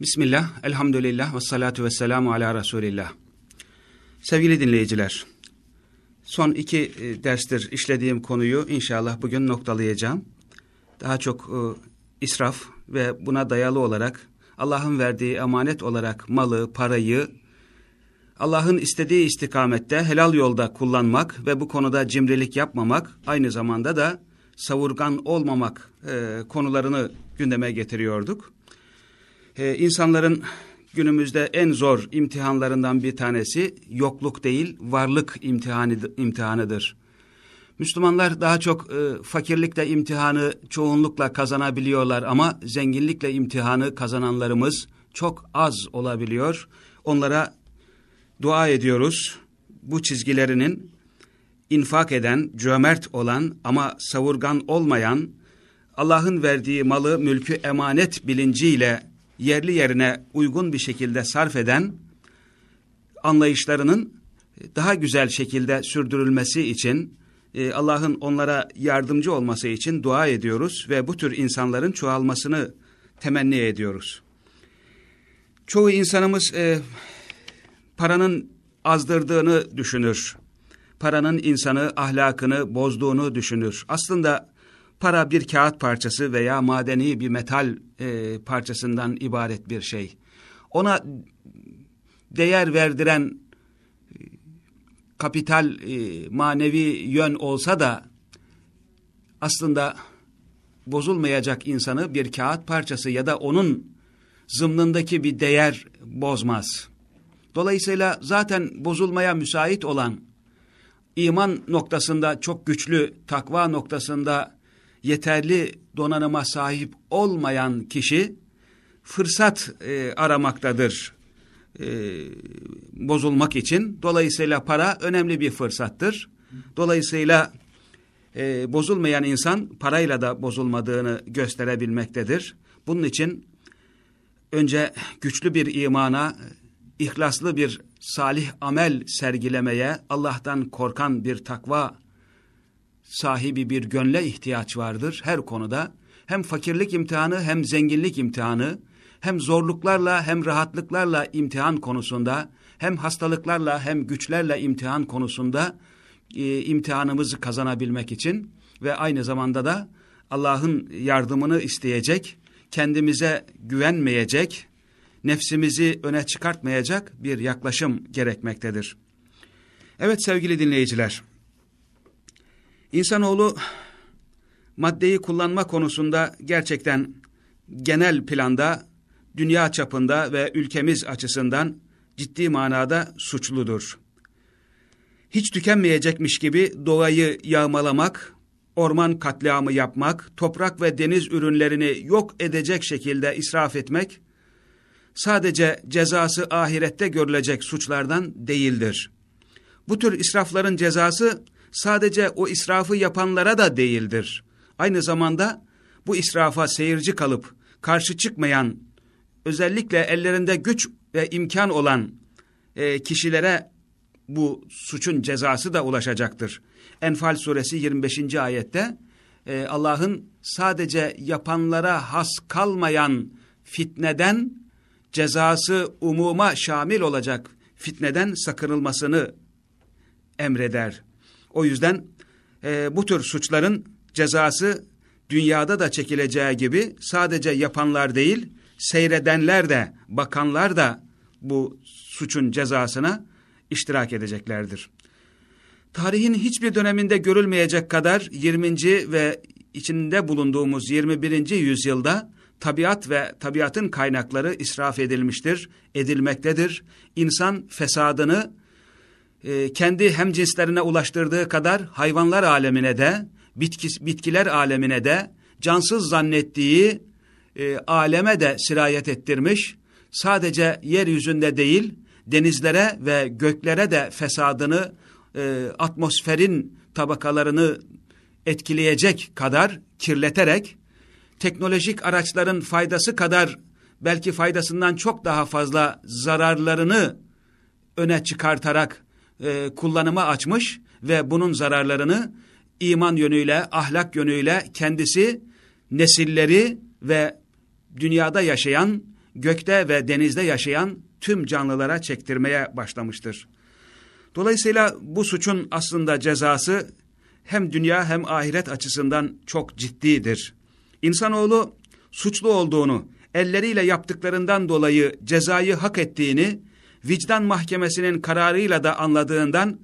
Bismillah, elhamdülillah ve salatu ve selamu ala Resulillah. Sevgili dinleyiciler, son iki e, derstir işlediğim konuyu inşallah bugün noktalayacağım. Daha çok e, israf ve buna dayalı olarak Allah'ın verdiği emanet olarak malı, parayı Allah'ın istediği istikamette helal yolda kullanmak ve bu konuda cimrilik yapmamak aynı zamanda da savurgan olmamak e, konularını gündeme getiriyorduk. E, insanların günümüzde en zor imtihanlarından bir tanesi yokluk değil varlık imtihanı, imtihanıdır. Müslümanlar daha çok e, fakirlikle imtihanı çoğunlukla kazanabiliyorlar ama zenginlikle imtihanı kazananlarımız çok az olabiliyor. Onlara dua ediyoruz. Bu çizgilerinin infak eden, cömert olan ama savurgan olmayan, Allah'ın verdiği malı, mülkü emanet bilinciyle yerli yerine uygun bir şekilde sarf eden anlayışlarının daha güzel şekilde sürdürülmesi için e, Allah'ın onlara yardımcı olması için dua ediyoruz ve bu tür insanların çoğalmasını temenni ediyoruz. Çoğu insanımız e, paranın azdırdığını düşünür. Paranın insanı ahlakını bozduğunu düşünür. Aslında para bir kağıt parçası veya madeni bir metal e, parçasından ibaret bir şey. Ona değer verdiren e, kapital e, manevi yön olsa da aslında bozulmayacak insanı bir kağıt parçası ya da onun zımnındaki bir değer bozmaz. Dolayısıyla zaten bozulmaya müsait olan iman noktasında çok güçlü, takva noktasında yeterli donanıma sahip olmayan kişi fırsat e, aramaktadır e, bozulmak için. Dolayısıyla para önemli bir fırsattır. Dolayısıyla e, bozulmayan insan parayla da bozulmadığını gösterebilmektedir. Bunun için önce güçlü bir imana, ihlaslı bir salih amel sergilemeye, Allah'tan korkan bir takva sahibi bir gönle ihtiyaç vardır her konuda. Hem fakirlik imtihanı hem zenginlik imtihanı, hem zorluklarla hem rahatlıklarla imtihan konusunda, hem hastalıklarla hem güçlerle imtihan konusunda e, imtihanımızı kazanabilmek için ve aynı zamanda da Allah'ın yardımını isteyecek, kendimize güvenmeyecek, nefsimizi öne çıkartmayacak bir yaklaşım gerekmektedir. Evet sevgili dinleyiciler, insanoğlu maddeyi kullanma konusunda gerçekten genel planda, dünya çapında ve ülkemiz açısından ciddi manada suçludur. Hiç tükenmeyecekmiş gibi doğayı yağmalamak, orman katliamı yapmak, toprak ve deniz ürünlerini yok edecek şekilde israf etmek, sadece cezası ahirette görülecek suçlardan değildir. Bu tür israfların cezası sadece o israfı yapanlara da değildir. Aynı zamanda bu israfa seyirci kalıp karşı çıkmayan, özellikle ellerinde güç ve imkan olan e, kişilere bu suçun cezası da ulaşacaktır. Enfal suresi 25. ayette e, Allah'ın sadece yapanlara has kalmayan fitneden cezası umuma şamil olacak fitneden sakınılmasını emreder. O yüzden e, bu tür suçların cezası dünyada da çekileceği gibi sadece yapanlar değil, seyredenler de, bakanlar da bu suçun cezasına iştirak edeceklerdir. Tarihin hiçbir döneminde görülmeyecek kadar 20. ve içinde bulunduğumuz 21. yüzyılda tabiat ve tabiatın kaynakları israf edilmiştir, edilmektedir. İnsan fesadını e, kendi hemcinslerine ulaştırdığı kadar hayvanlar alemine de, bitkis, bitkiler alemine de, cansız zannettiği e, aleme de sirayet ettirmiş. Sadece yeryüzünde değil, denizlere ve göklere de fesadını, e, atmosferin tabakalarını etkileyecek kadar kirleterek, teknolojik araçların faydası kadar belki faydasından çok daha fazla zararlarını öne çıkartarak e, kullanıma açmış ve bunun zararlarını iman yönüyle, ahlak yönüyle kendisi, nesilleri ve dünyada yaşayan gökte ve denizde yaşayan tüm canlılara çektirmeye başlamıştır. Dolayısıyla bu suçun aslında cezası hem dünya hem ahiret açısından çok ciddidir. İnsanoğlu suçlu olduğunu, elleriyle yaptıklarından dolayı cezayı hak ettiğini, vicdan mahkemesinin kararıyla da anladığından,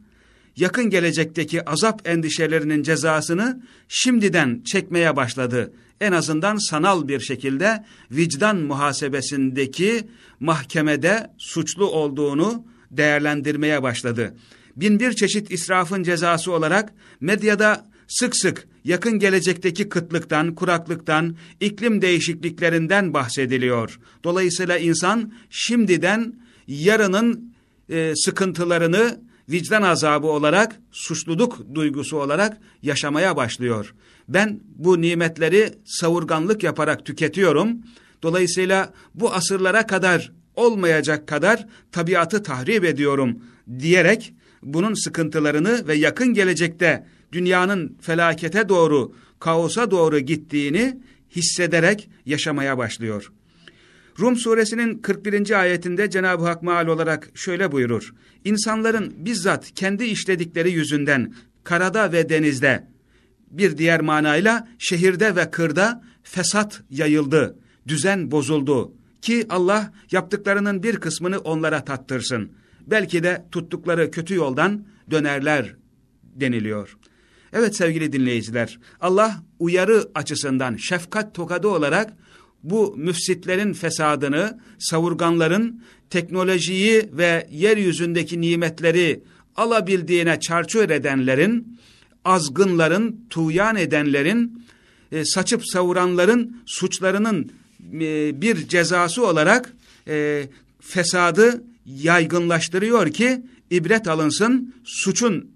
yakın gelecekteki azap endişelerinin cezasını şimdiden çekmeye başladı. En azından sanal bir şekilde vicdan muhasebesindeki mahkemede suçlu olduğunu değerlendirmeye başladı. Bin bir çeşit israfın cezası olarak medyada sık sık yakın gelecekteki kıtlıktan, kuraklıktan, iklim değişikliklerinden bahsediliyor. Dolayısıyla insan şimdiden yarının e, sıkıntılarını vicdan azabı olarak, suçluluk duygusu olarak yaşamaya başlıyor. Ben bu nimetleri savurganlık yaparak tüketiyorum. Dolayısıyla bu asırlara kadar olmayacak kadar tabiatı tahrip ediyorum diyerek bunun sıkıntılarını ve yakın gelecekte dünyanın felakete doğru, kaosa doğru gittiğini hissederek yaşamaya başlıyor. Rum suresinin 41. ayetinde Cenab-ı Hak maal olarak şöyle buyurur. İnsanların bizzat kendi işledikleri yüzünden karada ve denizde bir diğer manayla şehirde ve kırda fesat yayıldı, düzen bozuldu ki Allah yaptıklarının bir kısmını onlara tattırsın. Belki de tuttukları kötü yoldan dönerler deniliyor. Evet sevgili dinleyiciler, Allah uyarı açısından şefkat tokadı olarak bu müfsitlerin fesadını, savurganların teknolojiyi ve yeryüzündeki nimetleri alabildiğine çarçur edenlerin, azgınların, tuyan edenlerin, e, saçıp savuranların suçlarının e, bir cezası olarak e, fesadı yaygınlaştırıyor ki ibret alınsın, suçun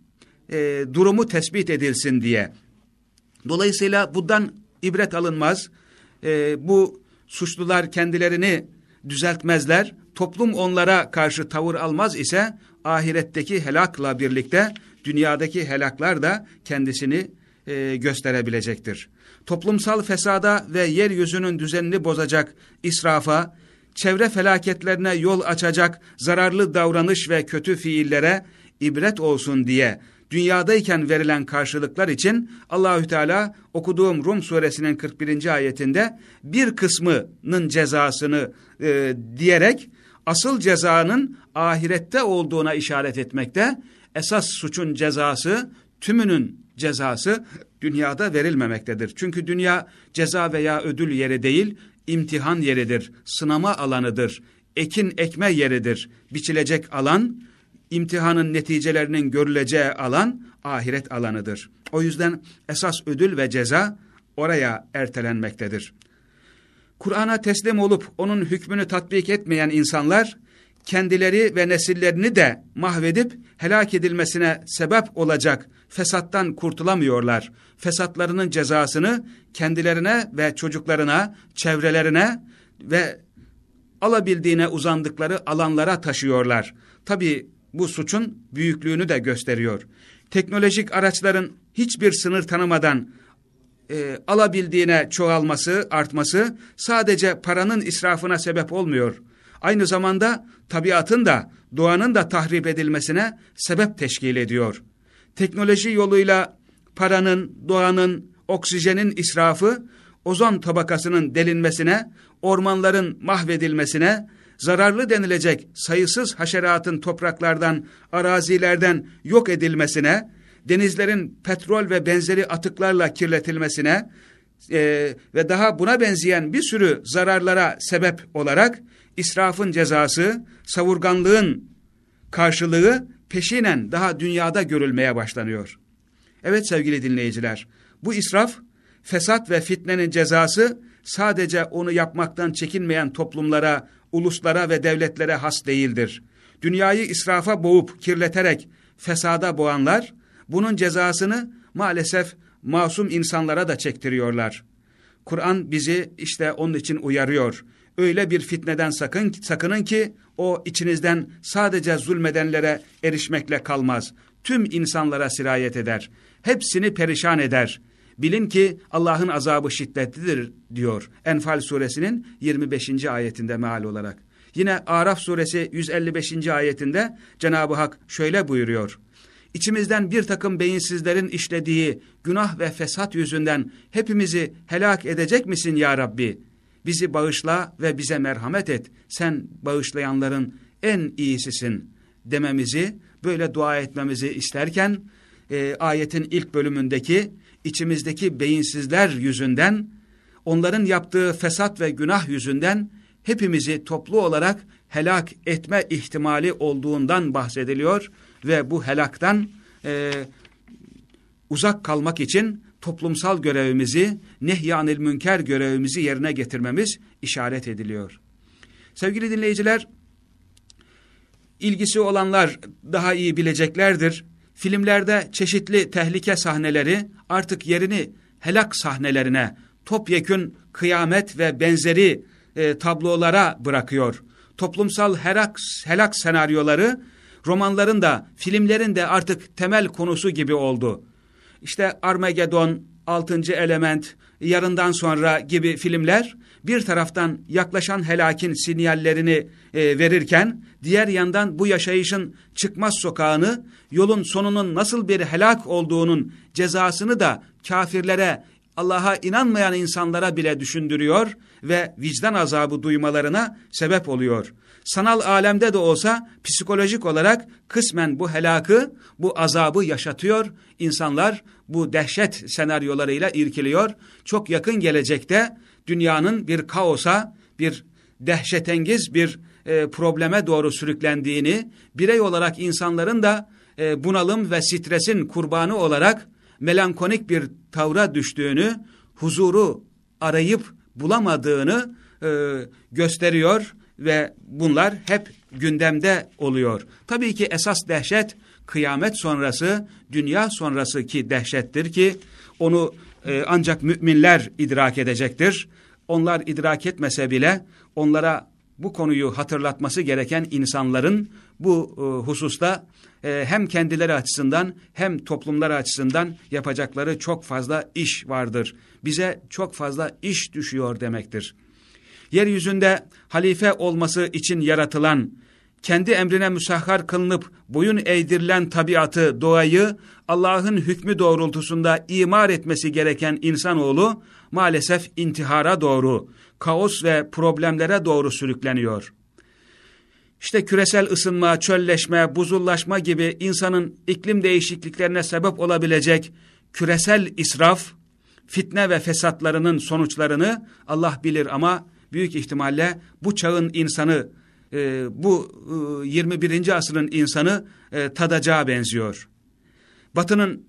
e, durumu tespit edilsin diye. Dolayısıyla bundan ibret alınmaz. E, bu suçlular kendilerini düzeltmezler. Toplum onlara karşı tavır almaz ise ahiretteki helakla birlikte dünyadaki helaklar da kendisini e, gösterebilecektir. Toplumsal fesada ve yeryüzünün düzenini bozacak israfa, çevre felaketlerine yol açacak zararlı davranış ve kötü fiillere ibret olsun diye dünyadayken verilen karşılıklar için Allahü Teala okuduğum Rum suresinin 41. ayetinde bir kısmının cezasını e, diyerek asıl cezanın ahirette olduğuna işaret etmekte. Esas suçun cezası, tümünün cezası dünyada verilmemektedir. Çünkü dünya ceza veya ödül yeri değil, imtihan yeridir, sınama alanıdır, ekin ekme yeridir, biçilecek alan, imtihanın neticelerinin görüleceği alan ahiret alanıdır. O yüzden esas ödül ve ceza oraya ertelenmektedir. Kur'an'a teslim olup onun hükmünü tatbik etmeyen insanlar kendileri ve nesillerini de mahvedip helak edilmesine sebep olacak fesattan kurtulamıyorlar. Fesatlarının cezasını kendilerine ve çocuklarına, çevrelerine ve alabildiğine uzandıkları alanlara taşıyorlar. Tabi bu suçun büyüklüğünü de gösteriyor. Teknolojik araçların hiçbir sınır tanımadan e, alabildiğine çoğalması, artması sadece paranın israfına sebep olmuyor. Aynı zamanda tabiatın da doğanın da tahrip edilmesine sebep teşkil ediyor. Teknoloji yoluyla paranın, doğanın, oksijenin israfı, ozon tabakasının delinmesine, ormanların mahvedilmesine, zararlı denilecek sayısız haşeratın topraklardan, arazilerden yok edilmesine, denizlerin petrol ve benzeri atıklarla kirletilmesine e, ve daha buna benzeyen bir sürü zararlara sebep olarak israfın cezası, savurganlığın karşılığı peşinen daha dünyada görülmeye başlanıyor. Evet sevgili dinleyiciler, bu israf, fesat ve fitnenin cezası sadece onu yapmaktan çekinmeyen toplumlara, uluslara ve devletlere has değildir. Dünyayı israfa boğup kirleterek fesada boğanlar, bunun cezasını maalesef masum insanlara da çektiriyorlar. Kur'an bizi işte onun için uyarıyor. Öyle bir fitneden sakın, sakının ki o içinizden sadece zulmedenlere erişmekle kalmaz. Tüm insanlara sirayet eder. Hepsini perişan eder. Bilin ki Allah'ın azabı şiddetlidir diyor Enfal suresinin 25. ayetinde meal olarak. Yine Araf suresi 155. ayetinde Cenab-ı Hak şöyle buyuruyor. İçimizden bir takım beyinsizlerin işlediği günah ve fesat yüzünden hepimizi helak edecek misin ya Rabbi? Bizi bağışla ve bize merhamet et. Sen bağışlayanların en iyisisin dememizi, böyle dua etmemizi isterken e, ayetin ilk bölümündeki içimizdeki beyinsizler yüzünden, onların yaptığı fesat ve günah yüzünden hepimizi toplu olarak helak etme ihtimali olduğundan bahsediliyor ve bu helaktan e, uzak kalmak için toplumsal görevimizi, nehyanil münker görevimizi yerine getirmemiz işaret ediliyor. Sevgili dinleyiciler, ilgisi olanlar daha iyi bileceklerdir. Filmlerde çeşitli tehlike sahneleri artık yerini helak sahnelerine, topyekün kıyamet ve benzeri e, tablolara bırakıyor. Toplumsal helak, helak senaryoları romanların da filmlerin de artık temel konusu gibi oldu. İşte Armageddon, Altıncı Element, Yarından Sonra gibi filmler bir taraftan yaklaşan helakin sinyallerini e, verirken diğer yandan bu yaşayışın çıkmaz sokağını, yolun sonunun nasıl bir helak olduğunun cezasını da kafirlere, Allah'a inanmayan insanlara bile düşündürüyor ve vicdan azabı duymalarına sebep oluyor. Sanal alemde de olsa psikolojik olarak kısmen bu helakı, bu azabı yaşatıyor. İnsanlar bu dehşet senaryolarıyla irkiliyor. Çok yakın gelecekte dünyanın bir kaosa, bir dehşetengiz bir e, probleme doğru sürüklendiğini, birey olarak insanların da e, bunalım ve stresin kurbanı olarak melankolik bir tavra düştüğünü, huzuru arayıp bulamadığını e, gösteriyor ve bunlar hep gündemde oluyor. Tabii ki esas dehşet kıyamet sonrası, dünya sonrası ki dehşettir ki onu e, ancak müminler idrak edecektir. Onlar idrak etmese bile onlara bu konuyu hatırlatması gereken insanların bu e, hususta e, hem kendileri açısından hem toplumları açısından yapacakları çok fazla iş vardır. Bize çok fazla iş düşüyor demektir. Yeryüzünde halife olması için yaratılan, kendi emrine müsahhar kılınıp boyun eğdirilen tabiatı, doğayı Allah'ın hükmü doğrultusunda imar etmesi gereken insanoğlu maalesef intihara doğru, kaos ve problemlere doğru sürükleniyor. İşte küresel ısınma, çölleşme, buzullaşma gibi insanın iklim değişikliklerine sebep olabilecek küresel israf, fitne ve fesatlarının sonuçlarını Allah bilir ama büyük ihtimalle bu çağın insanı, e, bu e, 21. asrın insanı e, tadacağı benziyor. Batı'nın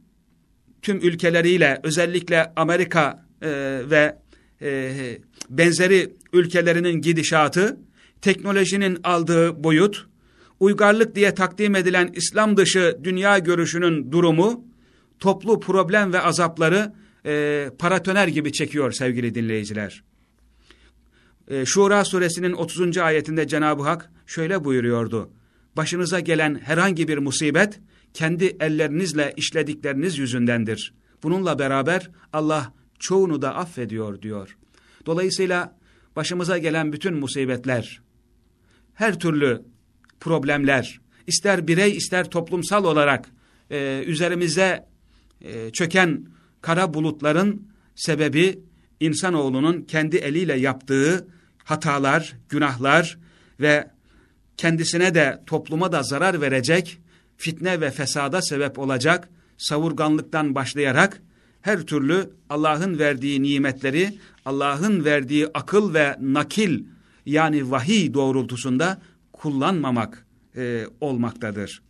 tüm ülkeleriyle özellikle Amerika e, ve e, benzeri ülkelerinin gidişatı, teknolojinin aldığı boyut, uygarlık diye takdim edilen İslam dışı dünya görüşünün durumu, toplu problem ve azapları e, paratoner gibi çekiyor sevgili dinleyiciler. E, Şura suresinin 30. ayetinde Cenab-ı Hak şöyle buyuruyordu. Başınıza gelen herhangi bir musibet kendi ellerinizle işledikleriniz yüzündendir. Bununla beraber Allah çoğunu da affediyor diyor. Dolayısıyla başımıza gelen bütün musibetler, her türlü problemler, ister birey ister toplumsal olarak e, üzerimize e, çöken kara bulutların sebebi insanoğlunun kendi eliyle yaptığı hatalar, günahlar ve kendisine de topluma da zarar verecek, fitne ve fesada sebep olacak savurganlıktan başlayarak her türlü Allah'ın verdiği nimetleri, Allah'ın verdiği akıl ve nakil yani vahiy doğrultusunda kullanmamak e, olmaktadır.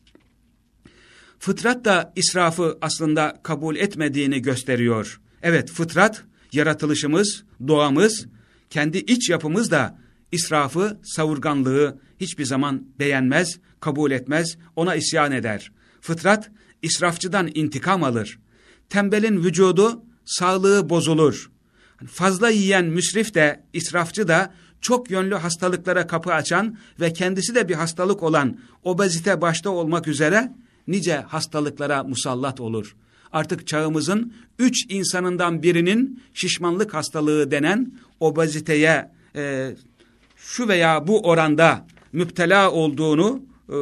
Fıtrat da israfı aslında kabul etmediğini gösteriyor. Evet fıtrat, yaratılışımız, doğamız, kendi iç yapımız da israfı, savurganlığı hiçbir zaman beğenmez, kabul etmez, ona isyan eder. Fıtrat israfçıdan intikam alır. Tembelin vücudu, sağlığı bozulur. Fazla yiyen müsrif de, israfçı da çok yönlü hastalıklara kapı açan ve kendisi de bir hastalık olan obezite başta olmak üzere nice hastalıklara musallat olur. Artık çağımızın üç insanından birinin şişmanlık hastalığı denen obeziteye e, şu veya bu oranda müptela olduğunu e,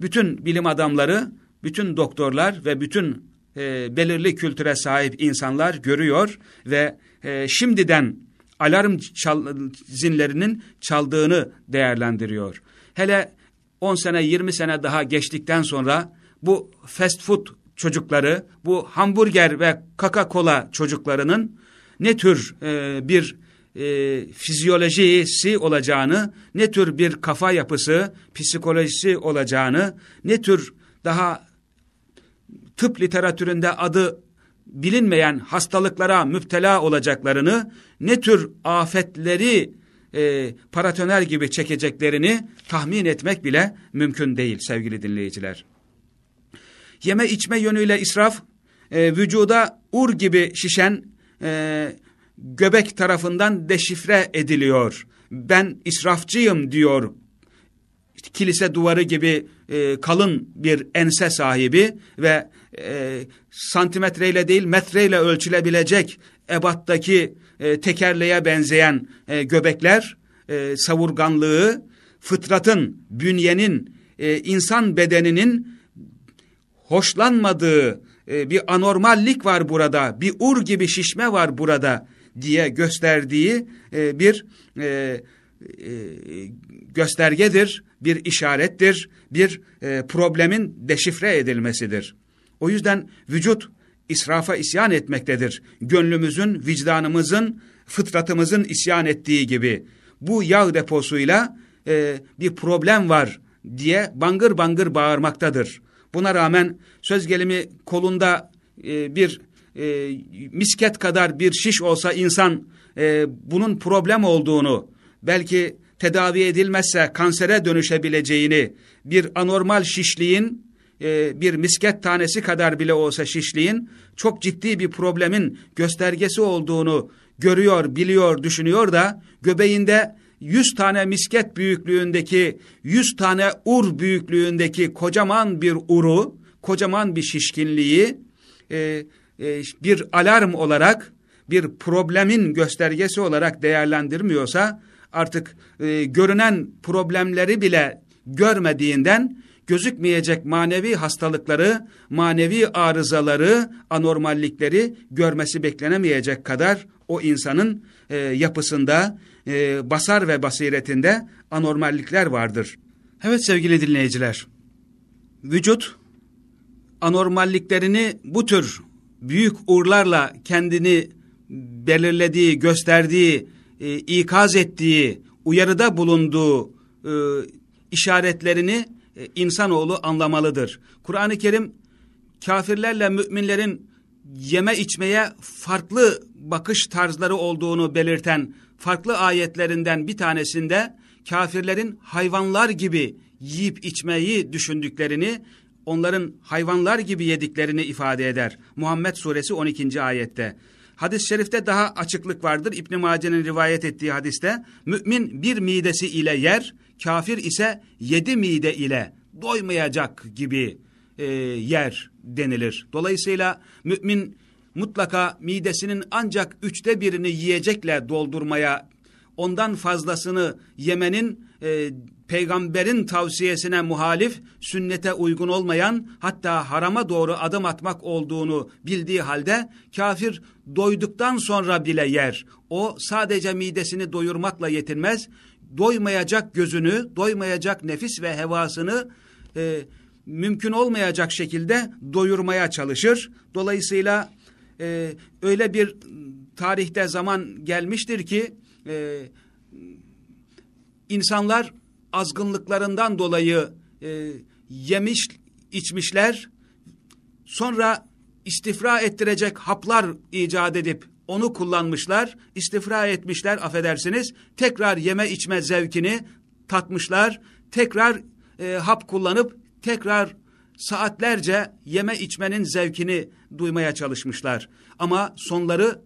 bütün bilim adamları, bütün doktorlar ve bütün e, belirli kültüre sahip insanlar görüyor ve e, şimdiden alarm çal, zinlerinin çaldığını değerlendiriyor. Hele 10 sene 20 sene daha geçtikten sonra bu fast food çocukları, bu hamburger ve Coca-Cola çocuklarının ne tür e, bir e, fizyolojisi olacağını, ne tür bir kafa yapısı, psikolojisi olacağını, ne tür daha tıp literatüründe adı bilinmeyen hastalıklara müptela olacaklarını, ne tür afetleri e, paratoner gibi çekeceklerini tahmin etmek bile mümkün değil sevgili dinleyiciler. Yeme içme yönüyle israf, e, vücuda ur gibi şişen e, göbek tarafından deşifre ediliyor. Ben israfçıyım diyor kilise duvarı gibi e, kalın bir ense sahibi ve e, santimetreyle değil metreyle ölçülebilecek ebattaki e, tekerleğe benzeyen e, göbekler, e, savurganlığı, fıtratın, bünyenin, e, insan bedeninin hoşlanmadığı e, bir anormallik var burada, bir ur gibi şişme var burada diye gösterdiği e, bir e, e, göstergedir, bir işarettir, bir e, problemin deşifre edilmesidir. O yüzden vücut israfa isyan etmektedir. Gönlümüzün, vicdanımızın, fıtratımızın isyan ettiği gibi. Bu yağ deposuyla e, bir problem var diye bangır bangır bağırmaktadır. Buna rağmen söz gelimi kolunda e, bir e, misket kadar bir şiş olsa insan e, bunun problem olduğunu, belki tedavi edilmezse kansere dönüşebileceğini, bir anormal şişliğin, e, bir misket tanesi kadar bile olsa şişliğin çok ciddi bir problemin göstergesi olduğunu görüyor, biliyor, düşünüyor da göbeğinde 100 tane misket büyüklüğündeki, 100 tane ur büyüklüğündeki kocaman bir uru, kocaman bir şişkinliği e, bir alarm olarak, bir problemin göstergesi olarak değerlendirmiyorsa, artık e, görünen problemleri bile görmediğinden gözükmeyecek manevi hastalıkları, manevi arızaları, anormallikleri görmesi beklenemeyecek kadar o insanın e, yapısında, e, basar ve basiretinde anormallikler vardır. Evet sevgili dinleyiciler, vücut anormalliklerini bu tür büyük uğurlarla kendini belirlediği, gösterdiği, e, ikaz ettiği, uyarıda bulunduğu e, işaretlerini e, insanoğlu anlamalıdır. Kur'an-ı Kerim kafirlerle müminlerin yeme içmeye farklı bakış tarzları olduğunu belirten farklı ayetlerinden bir tanesinde kafirlerin hayvanlar gibi yiyip içmeyi düşündüklerini, onların hayvanlar gibi yediklerini ifade eder. Muhammed suresi 12. ayette. Hadis-i şerifte daha açıklık vardır. İbn-i Mace'nin rivayet ettiği hadiste mümin bir midesi ile yer, kafir ise yedi mide ile doymayacak gibi e, yer denilir. Dolayısıyla mümin mutlaka midesinin ancak üçte birini yiyecekle doldurmaya, ondan fazlasını yemenin e, peygamberin tavsiyesine muhalif, sünnete uygun olmayan, hatta harama doğru adım atmak olduğunu bildiği halde, kafir doyduktan sonra bile yer. O sadece midesini doyurmakla yetinmez, doymayacak gözünü, doymayacak nefis ve hevasını e, mümkün olmayacak şekilde doyurmaya çalışır. Dolayısıyla e, öyle bir tarihte zaman gelmiştir ki e, insanlar azgınlıklarından dolayı e, yemiş içmişler. Sonra istifra ettirecek haplar icat edip onu kullanmışlar, istifra etmişler affedersiniz, tekrar yeme içme zevkini tatmışlar, tekrar e, hap kullanıp tekrar saatlerce yeme içmenin zevkini duymaya çalışmışlar. Ama sonları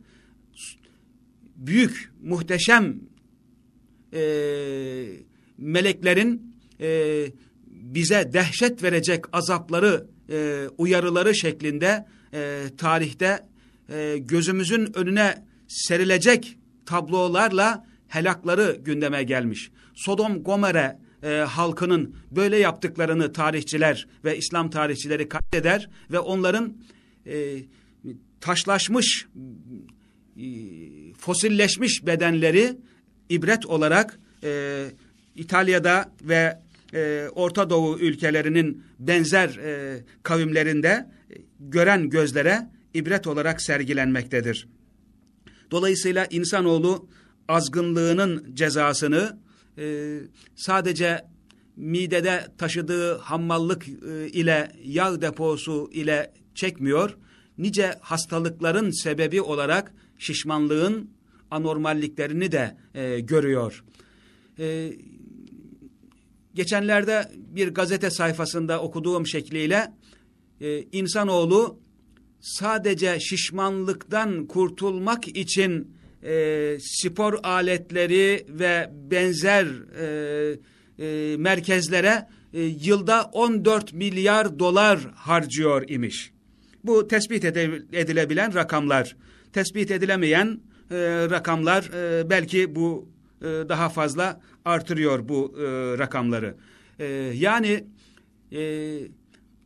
büyük, muhteşem e, meleklerin e, bize dehşet verecek azapları, e, uyarıları şeklinde e, tarihte e, gözümüzün önüne serilecek tablolarla helakları gündeme gelmiş. Sodom Gomorre e, halkının böyle yaptıklarını tarihçiler ve İslam tarihçileri kaydeder ve onların e, taşlaşmış, e, fosilleşmiş bedenleri ibret olarak e, İtalya'da ve e, Orta Doğu ülkelerinin benzer e, kavimlerinde e, gören gözlere ibret olarak sergilenmektedir. Dolayısıyla insanoğlu azgınlığının cezasını e, sadece midede taşıdığı hammallık e, ile yağ deposu ile çekmiyor, nice hastalıkların sebebi olarak şişmanlığın anormalliklerini de e, görüyor. E, geçenlerde bir gazete sayfasında okuduğum şekliyle e, insanoğlu sadece şişmanlıktan kurtulmak için e, spor aletleri ve benzer e, e, merkezlere e, yılda 14 milyar dolar harcıyor imiş. Bu tespit edilebilen rakamlar. Tespit edilemeyen e, rakamlar e, belki bu e, daha fazla artırıyor bu e, rakamları. E, yani e,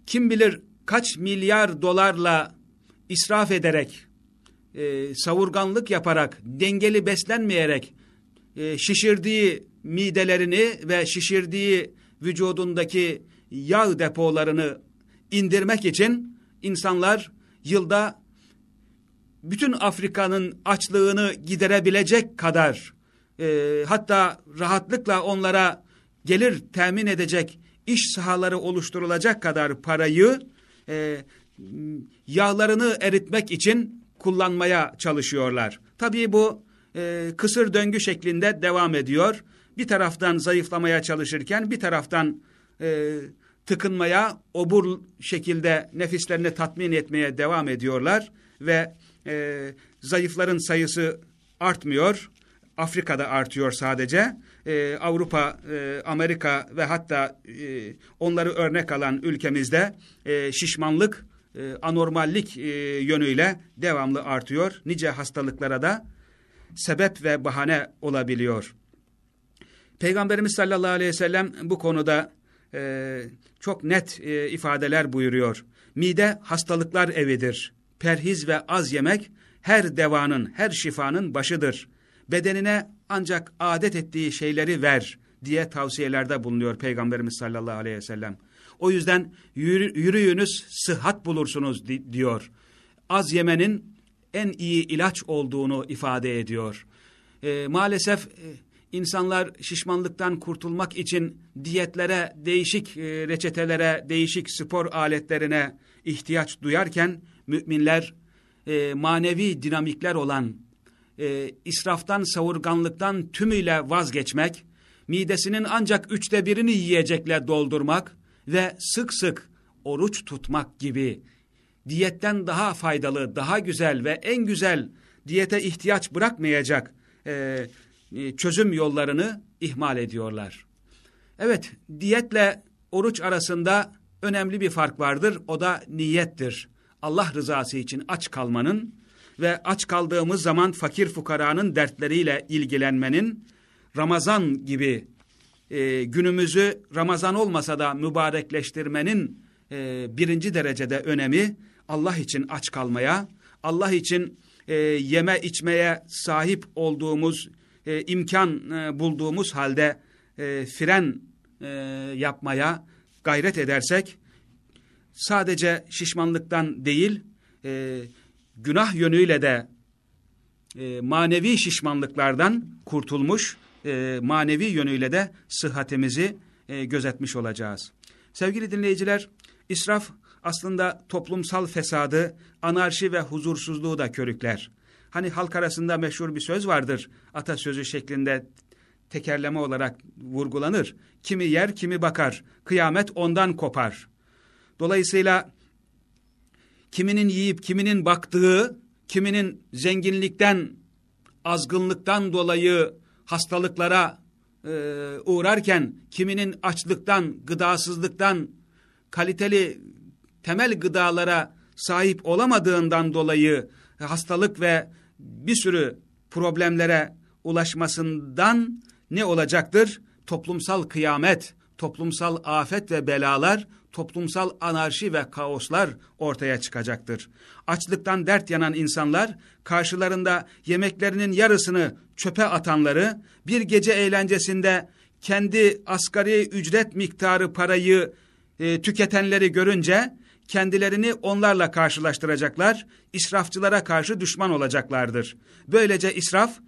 kim bilir kaç milyar dolarla israf ederek, e, savurganlık yaparak, dengeli beslenmeyerek e, şişirdiği midelerini ve şişirdiği vücudundaki yağ depolarını indirmek için insanlar yılda bütün Afrika'nın açlığını giderebilecek kadar e, hatta rahatlıkla onlara gelir temin edecek iş sahaları oluşturulacak kadar parayı e, yağlarını eritmek için kullanmaya çalışıyorlar. Tabii bu e, kısır döngü şeklinde devam ediyor. Bir taraftan zayıflamaya çalışırken bir taraftan e, tıkınmaya, obur şekilde nefislerini tatmin etmeye devam ediyorlar ve e, zayıfların sayısı artmıyor. Afrika'da artıyor sadece. E, Avrupa, e, Amerika ve hatta e, onları örnek alan ülkemizde e, şişmanlık, e, anormallik e, yönüyle devamlı artıyor. Nice hastalıklara da sebep ve bahane olabiliyor. Peygamberimiz sallallahu aleyhi ve sellem bu konuda e, çok net e, ifadeler buyuruyor. Mide hastalıklar evidir. Perhiz ve az yemek her devanın, her şifanın başıdır. Bedenine ancak adet ettiği şeyleri ver diye tavsiyelerde bulunuyor Peygamberimiz sallallahu aleyhi ve sellem. O yüzden yürü, yürüyünüz sıhhat bulursunuz di diyor. Az yemenin en iyi ilaç olduğunu ifade ediyor. E, maalesef e, insanlar şişmanlıktan kurtulmak için diyetlere, değişik e, reçetelere, değişik spor aletlerine ihtiyaç duyarken müminler e, manevi dinamikler olan e, israftan, savurganlıktan tümüyle vazgeçmek, midesinin ancak üçte birini yiyecekle doldurmak ve sık sık oruç tutmak gibi diyetten daha faydalı, daha güzel ve en güzel diyete ihtiyaç bırakmayacak e, e, çözüm yollarını ihmal ediyorlar. Evet, diyetle oruç arasında önemli bir fark vardır. O da niyettir. Allah rızası için aç kalmanın ve aç kaldığımız zaman fakir fukaranın dertleriyle ilgilenmenin Ramazan gibi e, günümüzü Ramazan olmasa da mübarekleştirmenin e, birinci derecede önemi Allah için aç kalmaya, Allah için e, yeme içmeye sahip olduğumuz e, imkan e, bulduğumuz halde e, fren e, yapmaya gayret edersek sadece şişmanlıktan değil e, günah yönüyle de e, manevi şişmanlıklardan kurtulmuş e, manevi yönüyle de sıhhatimizi e, gözetmiş olacağız. Sevgili dinleyiciler israf aslında toplumsal fesadı, anarşi ve huzursuzluğu da körükler. Hani halk arasında meşhur bir söz vardır. Atasözü şeklinde tekerleme olarak vurgulanır. Kimi yer kimi bakar. Kıyamet ondan kopar. Dolayısıyla kiminin yiyip kiminin baktığı, kiminin zenginlikten, azgınlıktan dolayı hastalıklara e, uğrarken, kiminin açlıktan, gıdasızlıktan, kaliteli temel gıdalara sahip olamadığından dolayı hastalık ve bir sürü problemlere ulaşmasından ne olacaktır? Toplumsal kıyamet, toplumsal afet ve belalar, toplumsal anarşi ve kaoslar ortaya çıkacaktır. Açlıktan dert yanan insanlar karşılarında yemeklerinin yarısını çöpe atanları bir gece eğlencesinde kendi asgari ücret miktarı parayı e, tüketenleri görünce kendilerini onlarla karşılaştıracaklar, israfçılara karşı düşman olacaklardır. Böylece israf,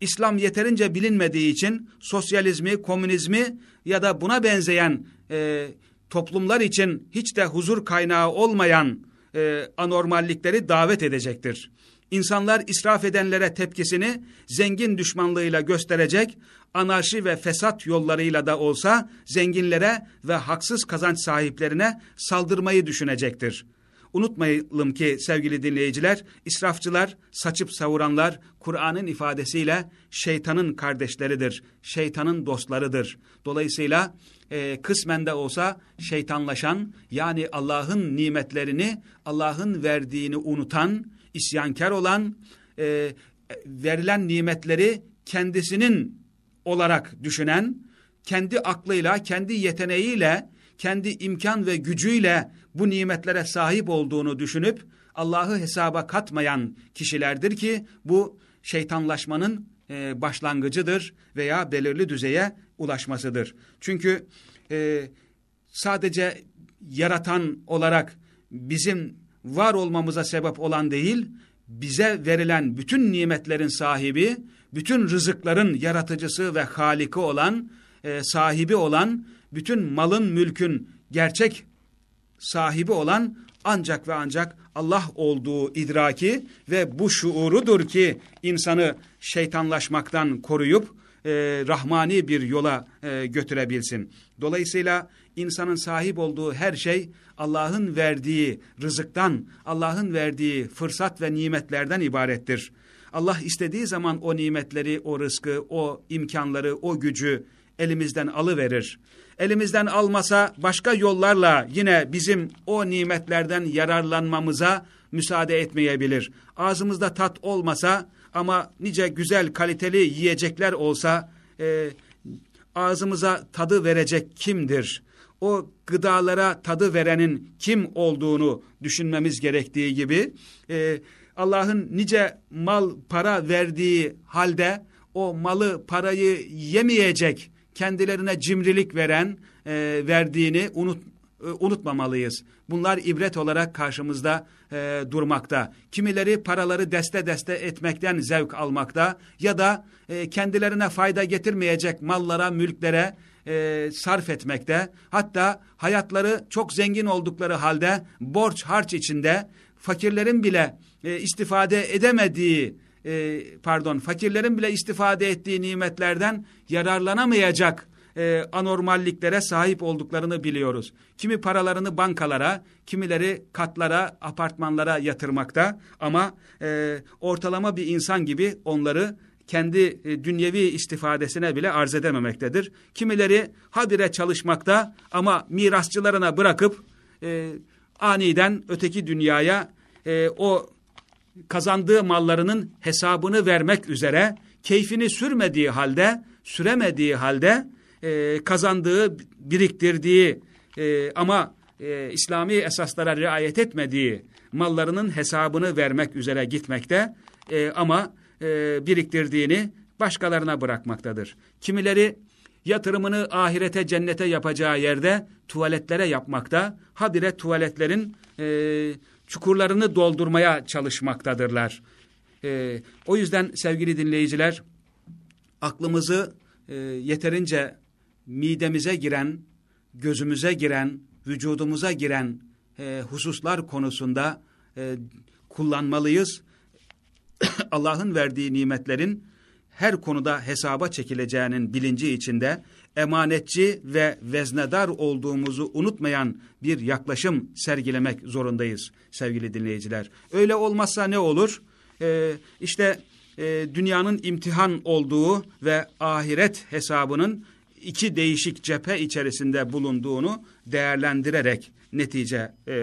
İslam yeterince bilinmediği için sosyalizmi, komünizmi ya da buna benzeyen e, toplumlar için hiç de huzur kaynağı olmayan e, anormallikleri davet edecektir. İnsanlar israf edenlere tepkisini zengin düşmanlığıyla gösterecek, anarşi ve fesat yollarıyla da olsa zenginlere ve haksız kazanç sahiplerine saldırmayı düşünecektir. Unutmayalım ki sevgili dinleyiciler, israfçılar, saçıp savuranlar Kur'an'ın ifadesiyle şeytanın kardeşleridir, şeytanın dostlarıdır. Dolayısıyla e, kısmen de olsa şeytanlaşan yani Allah'ın nimetlerini, Allah'ın verdiğini unutan, isyankar olan, e, verilen nimetleri kendisinin olarak düşünen, kendi aklıyla, kendi yeteneğiyle, kendi imkan ve gücüyle bu nimetlere sahip olduğunu düşünüp Allah'ı hesaba katmayan kişilerdir ki bu şeytanlaşmanın e, başlangıcıdır veya belirli düzeye ulaşmasıdır. Çünkü e, sadece yaratan olarak bizim var olmamıza sebep olan değil, bize verilen bütün nimetlerin sahibi, bütün rızıkların yaratıcısı ve haliki olan, e, sahibi olan, bütün malın, mülkün gerçek sahibi olan ancak ve ancak Allah olduğu idraki ve bu şuurudur ki insanı şeytanlaşmaktan koruyup e, rahmani bir yola e, götürebilsin. Dolayısıyla insanın sahip olduğu her şey Allah'ın verdiği rızıktan, Allah'ın verdiği fırsat ve nimetlerden ibarettir. Allah istediği zaman o nimetleri, o rızkı, o imkanları, o gücü elimizden alıverir. Elimizden almasa başka yollarla yine bizim o nimetlerden yararlanmamıza müsaade etmeyebilir. Ağzımızda tat olmasa ama nice güzel kaliteli yiyecekler olsa e, ağzımıza tadı verecek kimdir? O gıdalara tadı verenin kim olduğunu düşünmemiz gerektiği gibi e, Allah'ın nice mal para verdiği halde o malı parayı yemeyecek kendilerine cimrilik veren e, verdiğini unut, e, unutmamalıyız. Bunlar ibret olarak karşımızda e, durmakta. Kimileri paraları deste deste etmekten zevk almakta ya da e, kendilerine fayda getirmeyecek mallara, mülklere e, sarf etmekte. Hatta hayatları çok zengin oldukları halde borç harç içinde fakirlerin bile e, istifade edemediği e, pardon fakirlerin bile istifade ettiği nimetlerden yararlanamayacak e, anormalliklere sahip olduklarını biliyoruz. Kimi paralarını bankalara, kimileri katlara, apartmanlara yatırmakta ama e, ortalama bir insan gibi onları kendi e, dünyevi istifadesine bile arz edememektedir. Kimileri habire çalışmakta ama mirasçılarına bırakıp e, aniden öteki dünyaya e, o kazandığı mallarının hesabını vermek üzere keyfini sürmediği halde, süremediği halde e, kazandığı, biriktirdiği e, ama e, İslami esaslara riayet etmediği mallarının hesabını vermek üzere gitmekte e, ama e, biriktirdiğini başkalarına bırakmaktadır. Kimileri yatırımını ahirete cennete yapacağı yerde tuvaletlere yapmakta, habire tuvaletlerin e, çukurlarını doldurmaya çalışmaktadırlar. E, o yüzden sevgili dinleyiciler aklımızı e, yeterince midemize giren, gözümüze giren, vücudumuza giren e, hususlar konusunda e, kullanmalıyız. Allah'ın verdiği nimetlerin her konuda hesaba çekileceğinin bilinci içinde emanetçi ve veznedar olduğumuzu unutmayan bir yaklaşım sergilemek zorundayız sevgili dinleyiciler. Öyle olmazsa ne olur? Ee, işte e, dünyanın imtihan olduğu ve ahiret hesabının iki değişik cephe içerisinde bulunduğunu değerlendirerek netice e,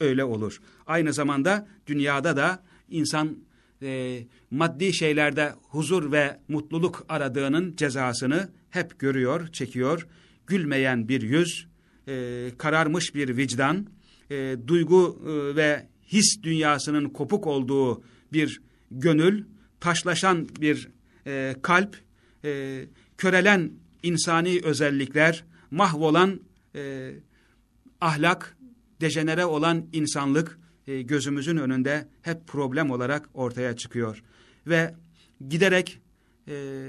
öyle olur. Aynı zamanda dünyada da insan e, maddi şeylerde huzur ve mutluluk aradığının cezasını hep görüyor, çekiyor. Gülmeyen bir yüz, e, kararmış bir vicdan, e, duygu e, ve his dünyasının kopuk olduğu bir gönül, taşlaşan bir e, kalp, e, körelen insani özellikler, mahvolan e, ahlak, dejenere olan insanlık e, gözümüzün önünde hep problem olarak ortaya çıkıyor. Ve giderek e,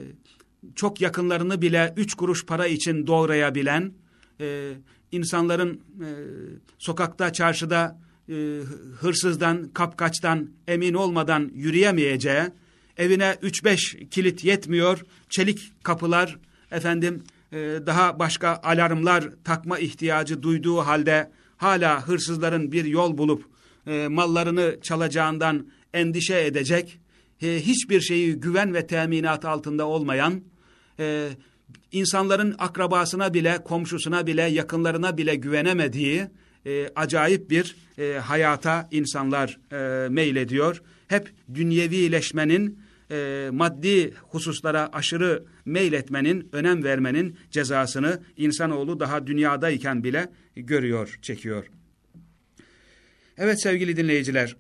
çok yakınlarını bile üç kuruş para için doğrayabilen, e, insanların e, sokakta, çarşıda e, hırsızdan, kapkaçtan emin olmadan yürüyemeyeceği, evine üç beş kilit yetmiyor, çelik kapılar, efendim e, daha başka alarmlar takma ihtiyacı duyduğu halde hala hırsızların bir yol bulup e, mallarını çalacağından endişe edecek, e, hiçbir şeyi güven ve teminat altında olmayan, e, insanların akrabasına bile, komşusuna bile, yakınlarına bile güvenemediği e, acayip bir e, hayata insanlar e, meylediyor. Hep dünyevileşmenin, e, maddi hususlara aşırı meyletmenin, önem vermenin cezasını insanoğlu daha dünyadayken bile görüyor, çekiyor. Evet sevgili dinleyiciler,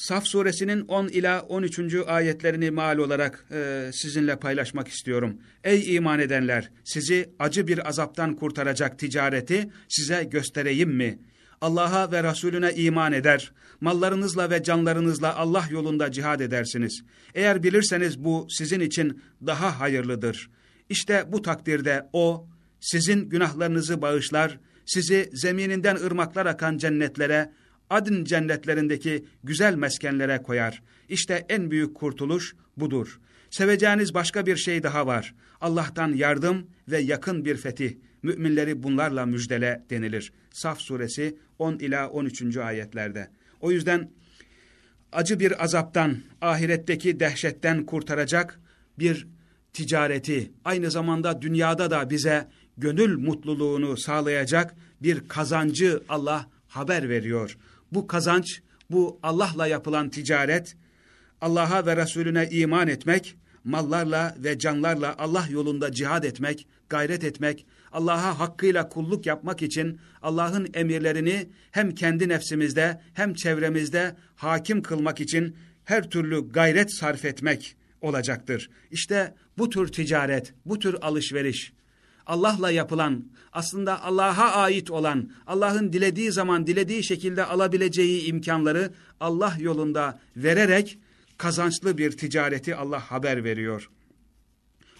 Saf suresinin 10 ila 13. ayetlerini mal olarak e, sizinle paylaşmak istiyorum. Ey iman edenler! Sizi acı bir azaptan kurtaracak ticareti size göstereyim mi? Allah'a ve Resulüne iman eder, mallarınızla ve canlarınızla Allah yolunda cihad edersiniz. Eğer bilirseniz bu sizin için daha hayırlıdır. İşte bu takdirde O, sizin günahlarınızı bağışlar, sizi zemininden ırmaklar akan cennetlere, adın cennetlerindeki güzel meskenlere koyar. İşte en büyük kurtuluş budur. Seveceğiniz başka bir şey daha var. Allah'tan yardım ve yakın bir fetih. Müminleri bunlarla müjdele denilir. Saf suresi 10 ila 13. ayetlerde. O yüzden acı bir azaptan, ahiretteki dehşetten kurtaracak bir ticareti, aynı zamanda dünyada da bize gönül mutluluğunu sağlayacak bir kazancı Allah haber veriyor. Bu kazanç, bu Allah'la yapılan ticaret, Allah'a ve Resulüne iman etmek, mallarla ve canlarla Allah yolunda cihad etmek, gayret etmek, Allah'a hakkıyla kulluk yapmak için Allah'ın emirlerini hem kendi nefsimizde hem çevremizde hakim kılmak için her türlü gayret sarf etmek olacaktır. İşte bu tür ticaret, bu tür alışveriş, Allah'la yapılan, aslında Allah'a ait olan, Allah'ın dilediği zaman dilediği şekilde alabileceği imkanları Allah yolunda vererek kazançlı bir ticareti Allah haber veriyor.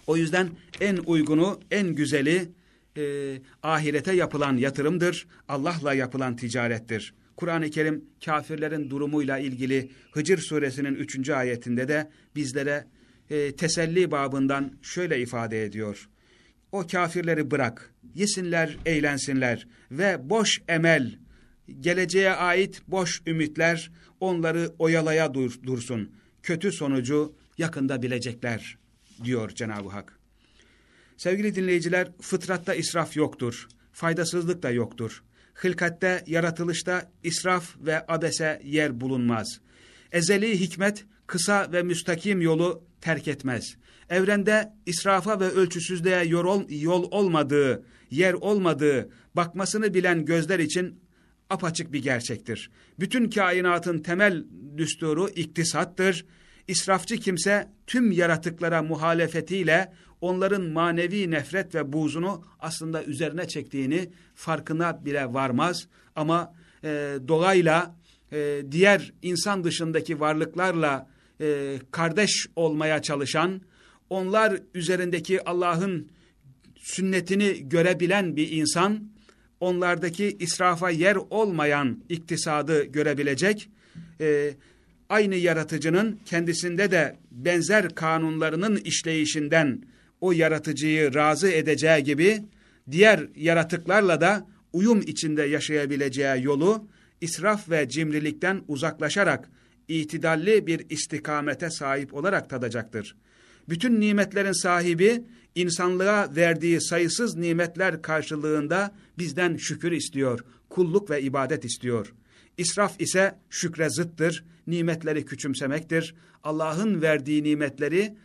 O yüzden en uygunu, en güzeli e, ahirete yapılan yatırımdır, Allah'la yapılan ticarettir. Kur'an-ı Kerim kafirlerin durumuyla ilgili Hıcır suresinin üçüncü ayetinde de bizlere e, teselli babından şöyle ifade ediyor. O kafirleri bırak, yesinler, eğlensinler ve boş emel, geleceğe ait boş ümitler onları oyalaya dur, dursun. Kötü sonucu yakında bilecekler diyor Cenab-ı Hak. Sevgili dinleyiciler, fıtratta israf yoktur, faydasızlık da yoktur. Hılkatte, yaratılışta israf ve abese yer bulunmaz. Ezeli hikmet, kısa ve müstakim yolu terk etmez. Evrende israfa ve ölçüsüzlüğe yol, olmadığı, yer olmadığı, bakmasını bilen gözler için apaçık bir gerçektir. Bütün kainatın temel düsturu iktisattır. İsrafçı kimse tüm yaratıklara muhalefetiyle onların manevi nefret ve buğzunu aslında üzerine çektiğini farkına bile varmaz. Ama e, doğayla, e, diğer insan dışındaki varlıklarla e, kardeş olmaya çalışan, onlar üzerindeki Allah'ın sünnetini görebilen bir insan, onlardaki israfa yer olmayan iktisadı görebilecek, e, aynı yaratıcının kendisinde de benzer kanunlarının işleyişinden o yaratıcıyı razı edeceği gibi, diğer yaratıklarla da uyum içinde yaşayabileceği yolu, israf ve cimrilikten uzaklaşarak, itidalli bir istikamete sahip olarak tadacaktır. Bütün nimetlerin sahibi insanlığa verdiği sayısız nimetler karşılığında bizden şükür istiyor, kulluk ve ibadet istiyor. İsraf ise şükre zıttır, nimetleri küçümsemektir. Allah'ın verdiği nimetleri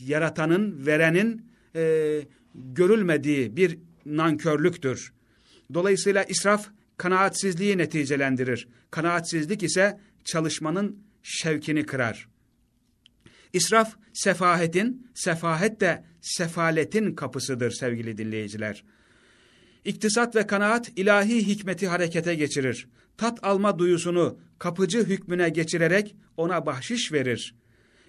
yaratanın, verenin e, görülmediği bir nankörlüktür. Dolayısıyla israf kanaatsizliği neticelendirir. Kanaatsizlik ise çalışmanın şevkini kırar. İsraf sefahetin, sefahet de sefaletin kapısıdır sevgili dinleyiciler. İktisat ve kanaat ilahi hikmeti harekete geçirir. Tat alma duyusunu kapıcı hükmüne geçirerek ona bahşiş verir.